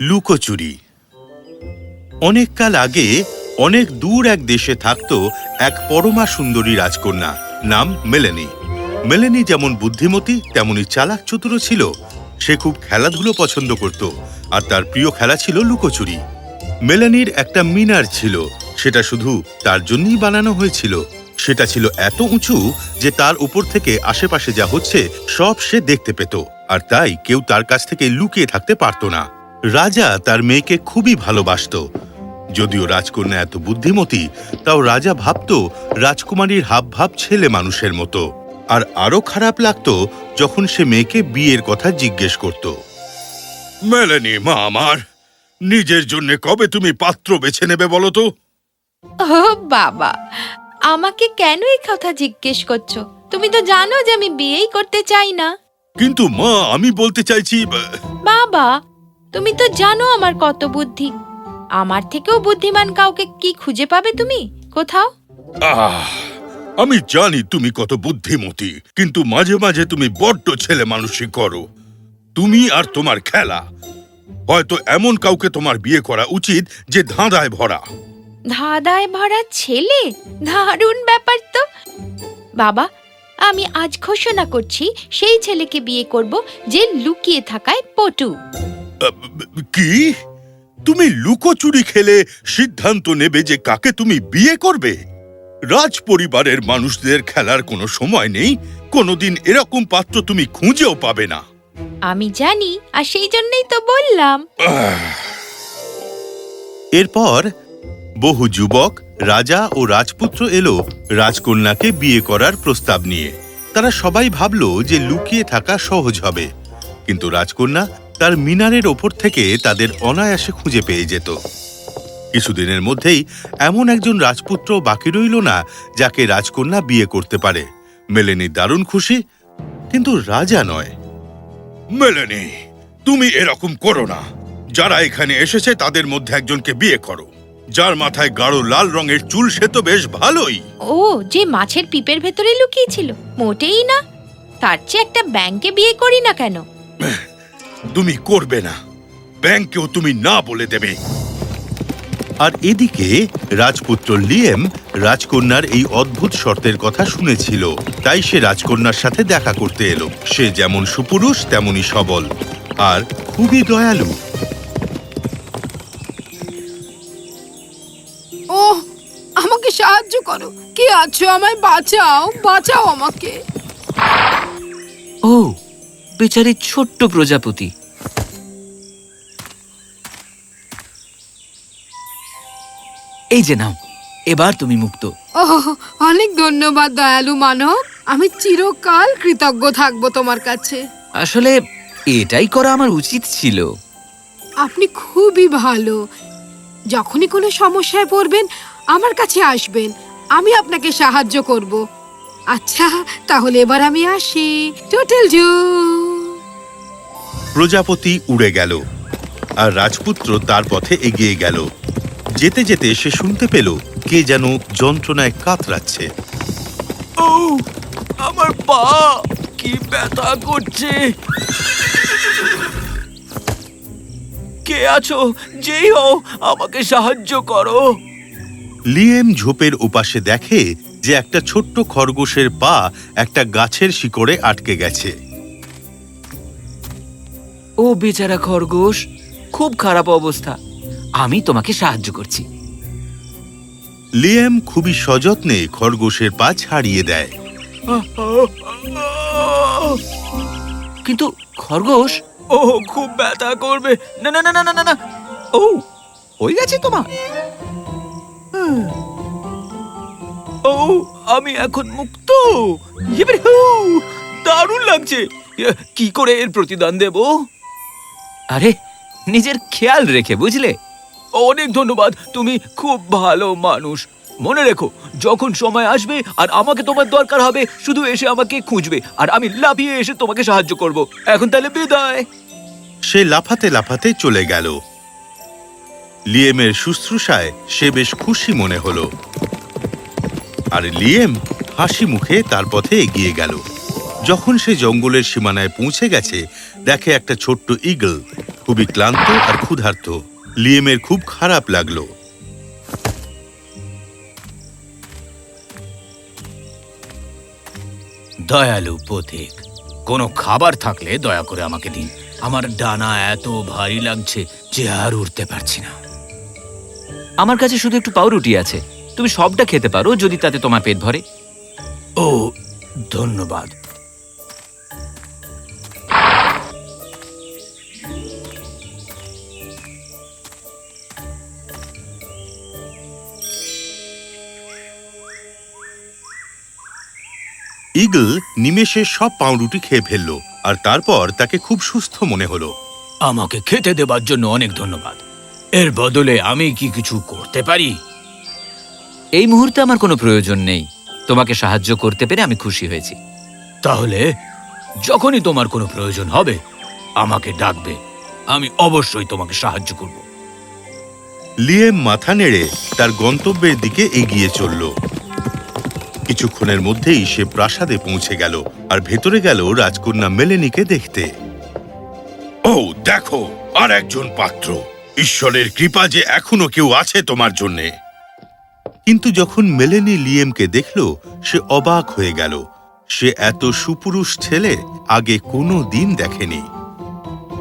লুকোচুরি। অনেক কাল আগে অনেক দূর এক দেশে থাকত এক পরমা সুন্দরী রাজকন্যা, নাম মেলেনি। মেলেনি যেমন বুদ্ধিমতী, তেমনি চালাক চতুর ছিল। সে খুব খেলাধুলো পছন্দ করত, আর তার প্রিয় খেলা ছিল লুকোচুরি। মেলানির একটা মিনার ছিল, সেটা শুধু তার জন্যই বানানো হয়েছিল। সেটা ছিল এত উঁচু যে তার উপর থেকে আশেপাশে যা হচ্ছে সব সে দেখতে পেত, আর তাই কেউ তার কাছ থেকে লুকিয়ে থাকতে পারত না। রাজা তার মেয়েকে খুবই ভালোবাসতো। যদিও রাজকন্যা এত বুদ্ধিমতী তাও রাজা ভাবত রাজকুমারীর হাবভাব ছেলে মানুষের মতো। আর আরও খারাপ লাগতো যখন সে মেয়েকে বিয়ের কথা জিজ্ঞেস করত। মেলেনি মা আমার নিজের জন্য কবে তুমি পাত্র বেছে নেবে বলো তো? ও বাবা আমাকে কেন এই কথা জিজ্ঞেস করছ? তুমি তো জানো যে আমি বিয়েই করতে চাই না। কিন্তু মা আমি বলতে চাইছি বাবা তুমি তো জানো আমার কত বুদ্ধি। আমার থেকেও বুদ্ধিমান কাউকে কি খুঁজে পাবে তুমি? কোথাও? আহ, আমি জানি তুমি কত বুদ্ধিমতী কিন্তু মাঝে মাঝে তুমি বড্ড ছেলে মানুষই করো। তুমি আর তোমার খেলা। হয়তো এমন কাউকে তোমার বিয়ে করা উচিত যে ধাঁধায় ভরা। ধাঁধায় ভরা ছেলে? দারুণ ব্যাপার তো। বাবা আমি আজ ঘোষণা করছি সেই ছেলেকে বিয়ে করব যে লুকিয়ে থাকায় পটু। কি? তুমি লুকোচুরি খেলে সিদ্ধান্ত নেবে যে কাকে তুমি বিয়ে করবে? রাজ পরিবারের মানুষদের খেলার কোনো সময় নেই কোনোদিন এরকম পাত্র তুমি খুঁজেও পাবে না। আমি জানি আর সেই জন্যই তো বললাম। এরপর বহু যুবক রাজা ও রাজপুত্র এলো রাজকন্যাকে বিয়ে করার প্রস্তাব নিয়ে। তারা সবাই ভাবল যে লুকিয়ে থাকা সহজ হবে। কিন্তু রাজকন্যা তার মিনারের ওপর থেকে তাদের অনায়াসে খুঁজে পেয়ে যেত। কিছুদিনের মধ্যেই এমন একজন রাজপুত্র বাকি রইল না যাকে রাজকন্যা বিয়ে করতে পারে। মেলেনি দারুণ খুশি কিন্তু রাজা নয়। মেলেনি তুমি এরকম করো না। যারা এখানে এসেছে তাদের মধ্যে একজনকে বিয়ে করো। যার মাথায় গাঢ় লাল রঙের চুল সে তো বেশ ভালোই। ও যে মাছের পিপের ভেতরে লুকিয়েছিল মোটেই না। তার চেয়ে একটা ব্যাংকে বিয়ে করি না কেন? তুমি করবে না। ব্যাংকেও তুমি না বলে দেবে। আর এদিকে রাজপুত্র লিয়েম রাজকন্যার এই অদ্ভুত শর্তের কথা শুনেছিল। তাই সে রাজকন্যার সাথে দেখা করতে এলো। সে যেমন সুপুরুষ তেমনই সবল। আর খুবই দয়ালু। ও আমাকে সাহায্য করো। কে আছো আমায় বাঁচাও বাঁচাও আমাকে। ও বেচারি ছোট্ট প্রজাপতি। এই যে নাও এবার তুমি মুক্ত। অনেক ধন্যবাদ দয়ালু মানব। আমি চিরকাল কৃতজ্ঞ থাকব তোমার কাছে। আসলে এটাই করা আমার উচিত ছিল। আপনি খুবই ভালো। যখনই কোনো সমস্যায় পড়বেন আমার কাছে আসবেন। আমি আপনাকে সাহায্য করব। আচ্ছা তাহলে এবার আমি আসি। টোটাল জু প্রজাপতি উড়ে গেল আর রাজপুত্র তার পথে এগিয়ে গেল। যেতে যেতে সে শুনতে পেল কে যেন যন্ত্রণায় কাতরাচ্ছে। ও আমার পা কি ব্যথা করছে। কে আছো? যেই হও আমাকে সাহায্য করো। লিয়েম ঝোপের ওপাশে দেখে যে একটা ছোট্ট খরগোশের পা একটা গাছের শিকড়ে আটকে গেছে। ও বেচারা খরগোশ খুব খারাপ অবস্থা। আমি তোমাকে সাহায্য করছি। লিয়াম খুবই সযত্নে খরগোশের পা ছাড়িয়ে দেয়। কিন্তু খরগোশ? ও খুব ব্যথা করবে। না না না না না না ও হয়ে গেছে তোমার ও আমি এখন মুক্ত। ইয়ে দারুণ লাগছে। কি করে এর প্রতিদান দেব? আরে, নিজের খেয়াল রেখে, বুঝলে? অনেক ধন্যবাদ, তুমি খুব ভালো মানুষ। মনে রেখো, যখন সময় আসবে আর আমাকে তোমার দরকার হবে, শুধু এসে আমাকে খুঁজবে আর আমি লাফিয়ে এসে তোমাকে সাহায্য করব। এখন তাহলে বিদায়। সে লাফাতে লাফাতে চলে গেল। লিয়েমের শুশ্রূষায় সে বেশ খুশি মনে হলো। আর লিয়েম হাসি মুখে তার পথে এগিয়ে গেল। যখন সে জঙ্গলের সীমানায় পৌঁছে গেছে দেখে একটা ছোট্ট ইগল খুবই ক্লান্ত আর ক্ষুধার্ত। লিয়েমের খুব খারাপ লাগল। দয়ালু পথিক কোনো খাবার থাকলে দয়া করে আমাকে দিন। আমার ডানা এত ভারী লাগছে যে আর উঠতে পারছি না। আমার কাছে শুধু একটু পাউরুটি আছে। তুমি সবটা খেতে পারো যদি তাতে তোমার পেট ভরে। ও ধন্যবাদ। ইগল নিমেষে সব পাউরুটি খেয়ে ফেলল আর তারপর তাকে খুব সুস্থ মনে হলো। আমাকে খেতে দেবার জন্য অনেক ধন্যবাদ। এর বদলে আমি কি কিছু করতে পারি? এই মুহূর্তে আমার কোনো প্রয়োজন নেই। তোমাকে সাহায্য করতে পেরে আমি খুশি হয়েছি। তাহলে যখনই তোমার কোনো প্রয়োজন হবে আমাকে ডাকবে। আমি অবশ্যই তোমাকে সাহায্য করব। লিয়েম মাথা নেড়ে তার গন্তব্যের দিকে এগিয়ে চলল। কিছুক্ষণের মধ্যেই সে প্রাসাদে পৌঁছে গেল আর ভেতরে গেল রাজকন্যা মেলেনিকে দেখতে। ও, দেখো, আর একজন পাত্র। ঈশ্বরের কৃপা যে এখনও কেউ আছে তোমার জন্যে। কিন্তু যখন মেলেনি লিয়েমকে দেখল, সে অবাক হয়ে গেল। সে এত সুপুরুষ ছেলে আগে কোনো দিন দেখেনি।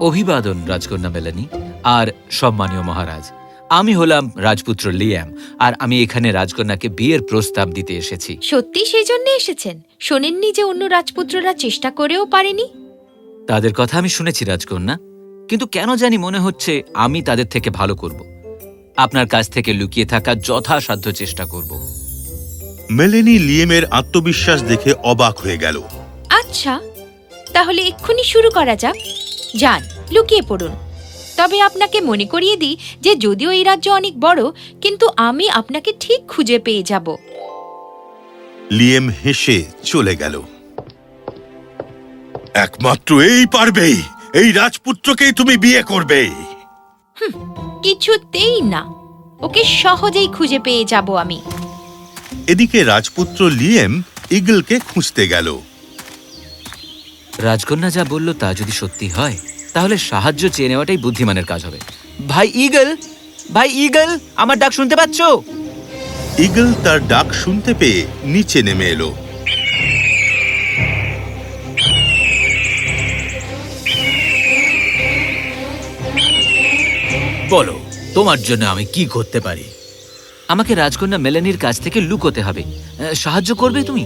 অভিবাদন, রাজকন্যা মেলানি, আর সম্মানীয় মহারাজ। আমি হলাম রাজপুত্র লিয়াম আর আমি এখানে রাজকন্যাকে বিয়ের প্রস্তাব দিতে এসেছি। সত্যি সেই জন্য এসেছেন? শোনেননি যে অন্য রাজপুত্ররা চেষ্টা করেও পারেনি? তাদের কথা আমি শুনেছি রাজকন্যা। কিন্তু কেন জানি মনে হচ্ছে আমি তাদের থেকে ভালো করব। আপনার কাছ থেকে লুকিয়ে থাকা যথাসাধ্য চেষ্টা করব। মেলেনি লিয়েমের আত্মবিশ্বাস দেখে অবাক হয়ে গেল। আচ্ছা তাহলে এক্ষুনি শুরু করা যাক। যান লুকিয়ে পড়ুন। তবে আপনাকে মনে করিয়ে দিই যে যদিও এই রাজ্য অনেক বড় কিন্তু আমি আপনাকে ঠিক খুঁজে পেয়ে যাব। লিয়েম হেসে চলে গেল। একমাত্র এই পারবে এই রাজপুত্রকেই তুমি বিয়ে করবে। কিছুতেই না। ওকে সহজেই খুঁজে পেয়ে যাব আমি। এদিকে রাজপুত্র লিয়েম ইগলকে খুঁজতে গেল। রাজকন্যা যা বলল তা যদি সত্যি হয় তাহলে সাহায্য চেয়ে নেওয়াটাই বুদ্ধিমানের কাজ হবে। ভাই ইগল ভাই ইগল আমার ডাক শুনতে পাচ্ছ? ইগল তার ডাক শুনতে পেয়ে নিচে নেমে এলো। বলো তোমার জন্য আমি কি করতে পারি? আমাকে রাজকন্যা মেলানির কাছ থেকে লুকোতে হবে। সাহায্য করবে তুমি?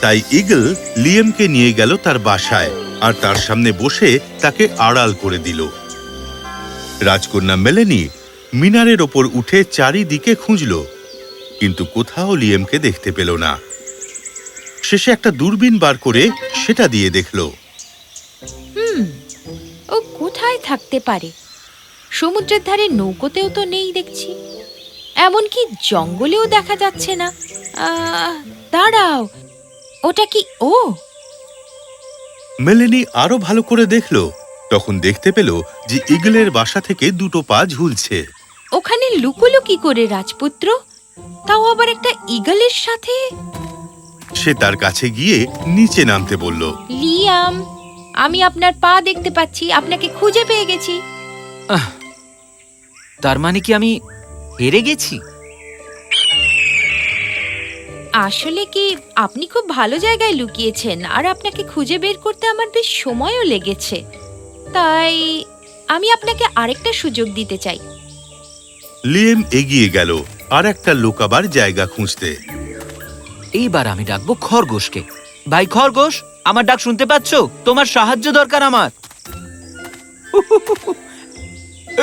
তাই ইগল লিয়েমকে নিয়ে গেল তার বাসায়। আর তার সামনে বসে তাকে আড়াল করে দিল। রাজকন্যা মেলেনি মিনারের ওপর উঠে চারিদিকে খুঁজল, কিন্তু কোথাও লিয়েমকে দেখতে পেল না। শেষে একটা দূরবীন বার করে সেটা দিয়ে দেখল। ও কোথায় থাকতে পারে? সমুদ্রের ধারে নৌকোতেও তো নেই দেখছি। এমনকি জঙ্গলেও দেখা যাচ্ছে না। দাঁড়াও, ওটা কি ও? মেলেনি আরও ভালো করে দেখল। তখন দেখতে পেল যে ইগলের বাসা থেকে দুটো পা ঝুলছে। ওখানে লুকোলো কি করে রাজপুত্র? তাও আবার একটা ইগলের সাথে? সে তার কাছে গিয়ে নিচে নামতে বলল লিয়াম আমি আপনার পা দেখতে পাচ্ছি আপনাকে খুঁজে পেয়ে গেছি। তার মানে কি আমি হেরে গেছি? আসলে কি আপনি খুব ভালো জায়গায় লুকিয়েছেন? আর আপনাকে খুঁজে বের করতে আমার বেশ সময়ও লেগেছে। তাই আমি আপনাকে আরেকটা সুযোগ দিতে চাই। লিয়েম এগিয়ে গেল আর একটা লোকাবার জায়গা খুঁজতে। এইবার আমি ডাকবো খরগোশকে। ভাই খরগোশ আমার ডাক শুনতে পাচ্ছ? তোমার সাহায্য দরকার আমার।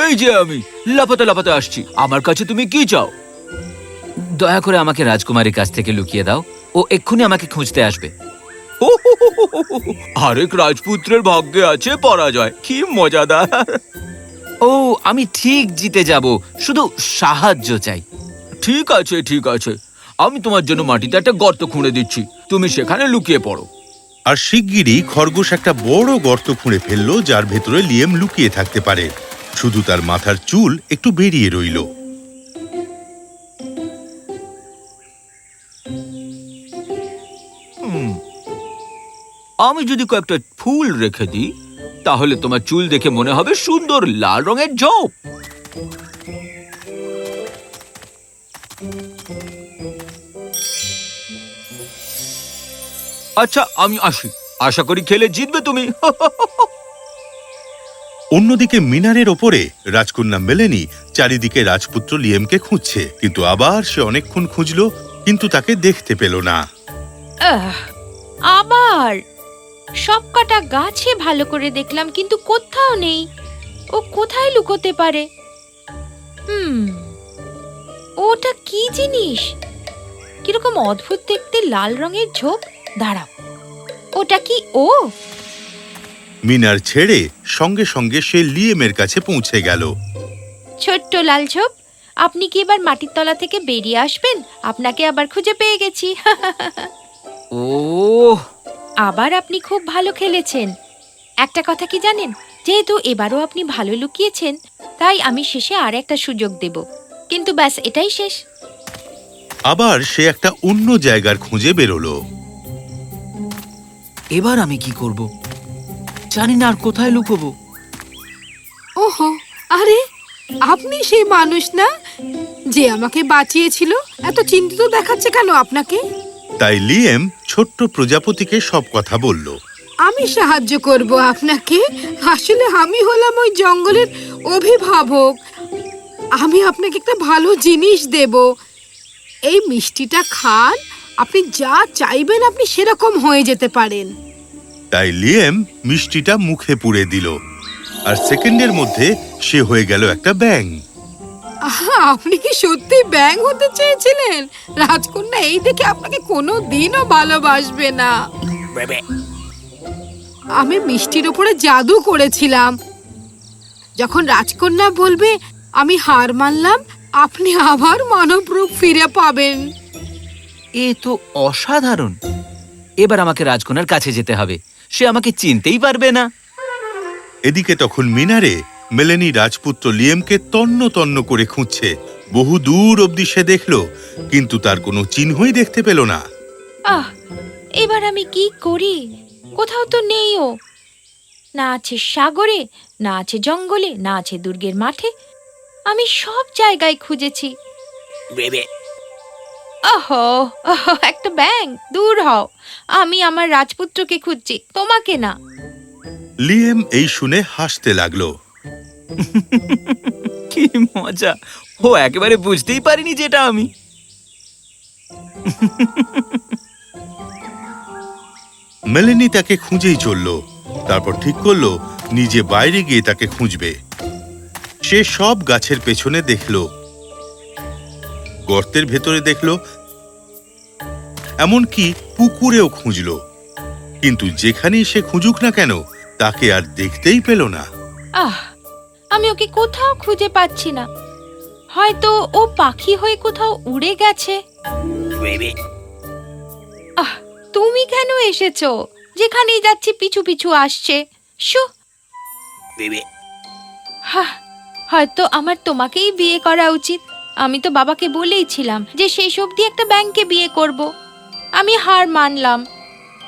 এই যে আমি লাফাতে লাফাতে আসছি। আমার কাছে তুমি কি চাও? দয়া করে আমাকে রাজকুমারীর কাছ থেকে লুকিয়ে দাও। ও এক্ষুনি আমাকে খুঁজতে আসবে। আরেক রাজপুত্রের ভাগ্যে আছে পরাজয়। কি মজাদার। ও আমি ঠিক জিতে যাব। শুধু সাহায্য চাই। ঠিক আছে ঠিক আছে। আমি তোমার জন্য মাটিতে একটা গর্ত খুঁড়ে দিচ্ছি। তুমি সেখানে লুকিয়ে পড়ো। আর শিগগিরই খরগোশ একটা বড় গর্ত খুঁড়ে ফেলল যার ভেতরে লিয়েম লুকিয়ে থাকতে পারে। শুধু তার মাথার চুল একটু বেরিয়ে রইল। আমি যদি কয়েকটা ফুল রেখে দিই তাহলে তোমার চুল দেখে মনে হবে সুন্দর লাল রঙের ঝোপ। আচ্ছা আমি আসি। আশা করি খেলে জিতবে তুমি। অন্যদিকে মিনারের ওপরে রাজকন্যা মেলেনি চারিদিকে রাজপুত্র লিয়েমকে খুঁজছে কিন্তু আবার সে অনেকক্ষণ খুঁজলো কিন্তু তাকে দেখতে পেল না। আহ, আবার? সব কটা গাছে ভালো করে দেখলাম কিন্তু কোথাও নেই। ও কোথায় লুকোতে পারে? হুম ওটা কি জিনিস? কীরকম অদ্ভুত দেখতে লাল রঙের ঝোপ? দাঁড়াও ওটা কি ও? মিনার ছেড়ে সঙ্গে সঙ্গে সে লিয়েমের কাছে পৌঁছে গেল। ছোট্ট লাল ঝোপ আপনি কি এবার মাটির তলা থেকে বেরিয়ে আসবেন? আপনাকে আবার খুঁজে পেয়ে গেছি। ও আবার আপনি খুব ভালো খেলেছেন। একটা কথা কি জানেন? যেহেতু এবারও আপনি ভালো লুকিয়েছেন তাই আমি শেষে আর একটা সুযোগ দেব। কিন্তু ব্যাস এটাই শেষ। আবার সে একটা অন্য জায়গার খুঁজে বেরোলো। এবার আমি কি করব? জানি না আর কোথায় লুকোবো। ওহো আরে আপনি সেই মানুষ না? যে আমাকে বাঁচিয়েছিল? এত চিন্তিত দেখাচ্ছে কেন আপনাকে? তাই লিয়েম ছোট্ট প্রজাপতিকে সব কথা বলল। আমি সাহায্য করব আপনাকে। আসলে আমি হলাম ওই জঙ্গলের অভিভাবক। আমি আপনাকে একটা ভালো জিনিস দেব। এই মিষ্টিটা খান। আপনি যা চাইবেন আপনি সেরকম হয়ে যেতে পারেন। তাই লিয়েম মিষ্টিটা মুখে পুড়ে দিল। আর সেকেন্ডের মধ্যে সে হয়ে গেল একটা ব্যাং আহা, আপনি কি সত্যি ব্যাং হতে চেয়েছিলেন? রাজকন্যা এই দেখে আপনাকে কোনো দিনও ভালোবাসবে না। আমি মিষ্টির ওপরে জাদু করেছিলাম। যখন রাজকন্যা বলবে আমি হার মানলাম আপনি আবার মানব রূপ ফিরে পাবেন। এ তো অসাধারণ। এবার আমাকে রাজকন্যার কাছে যেতে হবে। সে আমাকে চিনতেই পারবে না। এদিকে তখন মিনারে মেলেনি রাজপুত্র লিয়েমকে তন্ন তন্ন করে খুঁজছে। বহু দূর অবধি সে দেখল কিন্তু তার কোনো চিহ্নই দেখতে পেল না। আহ এবার আমি কি করি? কোথাও তো নেই ও। না আছে সাগরে না আছে জঙ্গলে না আছে দুর্গের মাঠে। আমি সব জায়গায় খুঁজেছি। ওহো ওহো, একটা ব্যাং দূর হও। আমি আমার রাজপুত্রকে খুঁজছি তোমাকে না। লিয়েম এই শুনে হাসতে লাগল। কি মজা। ও একেবারে বুঝতেই পারিনি যেটা আমি। মেলেনি তাকে খুঁজেই চলল তারপর ঠিক করল নিজে বাইরে গিয়ে তাকে খুঁজবে। সে সব গাছের পেছনে দেখল। গর্তের ভেতরে দেখল। এমনকি পুকুরেও খুঁজল। কিন্তু যেখানেই সে খুঁজুক না কেন তাকে আর দেখতেই পেল না। আহ আমি ওকে কোথাও খুঁজে পাচ্ছি না। হয়তো ও পাখি হয়ে কোথাও উড়ে গেছে। আহ তুমি কেন এসেছ? যেখানেই যাচ্ছি পিছু পিছু আসছে। শু। হাহ, হয়তো আমার তোমাকেই বিয়ে করা উচিত। আমি তো বাবাকে বলেইছিলাম যে সেই সব দিয়ে একটা ব্যাংকে বিয়ে করব। আমি হার মানলাম।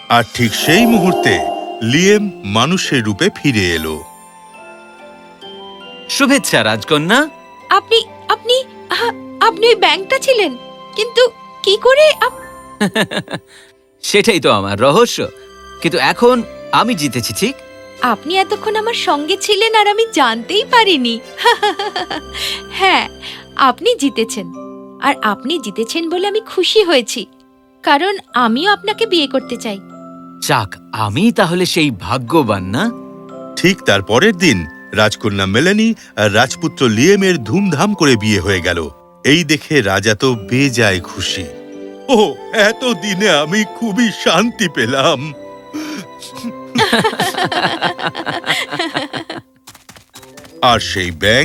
আর ঠিক সেই মুহূর্তে লিয়েম মানুষের রূপে ফিরে এলো। শুভেচ্ছা রাজকন্যা। আপনি আপনি আপনি ওই ব্যাংকটা ছিলেন কিন্তু কি করে সেটাই তো আমার রহস্য। কিন্তু এখন আমি জিতেছি ঠিক? আপনি এতক্ষণ আমার সঙ্গে ছিলেন আর আমি জানতেই পারিনি। হ্যাঁ আপনি জিতেছেন। আর আপনি জিতেছেন বলে আমি খুশি হয়েছি। কারণ আমিও আপনাকে বিয়ে করতে চাই। যাক আমি তাহলে সেই ভাগ্যবান না? ঠিক তার পরের দিন রাজকন্যা মেলানি আর রাজপুত্র লিয়েমের ধুমধাম করে বিয়ে হয়ে গেল। এই দেখে রাজা তো বেজায় খুশি। ও এত দিনে আমি খুবই শান্তি পেলাম। আর সেই ব্যাং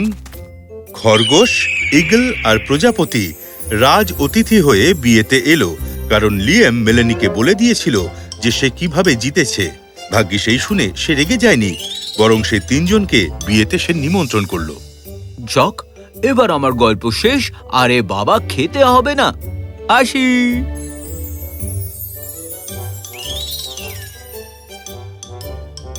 খরগোশ, ইগল আর প্রজাপতি রাজ অতিথি হয়ে বিয়েতে এলো, কারণ লিয়েম মেলেনিকে বলে দিয়েছিল যে সে কীভাবে জিতেছে। ভাগ্যে সেই শুনে সে রেগে যায়নি। বরং সে তিনজনকে বিয়েতে সে নিমন্ত্রণ করল। যক, এবার আমার গল্প শেষ, আরে বাবা, খেতে হবে না। আসি।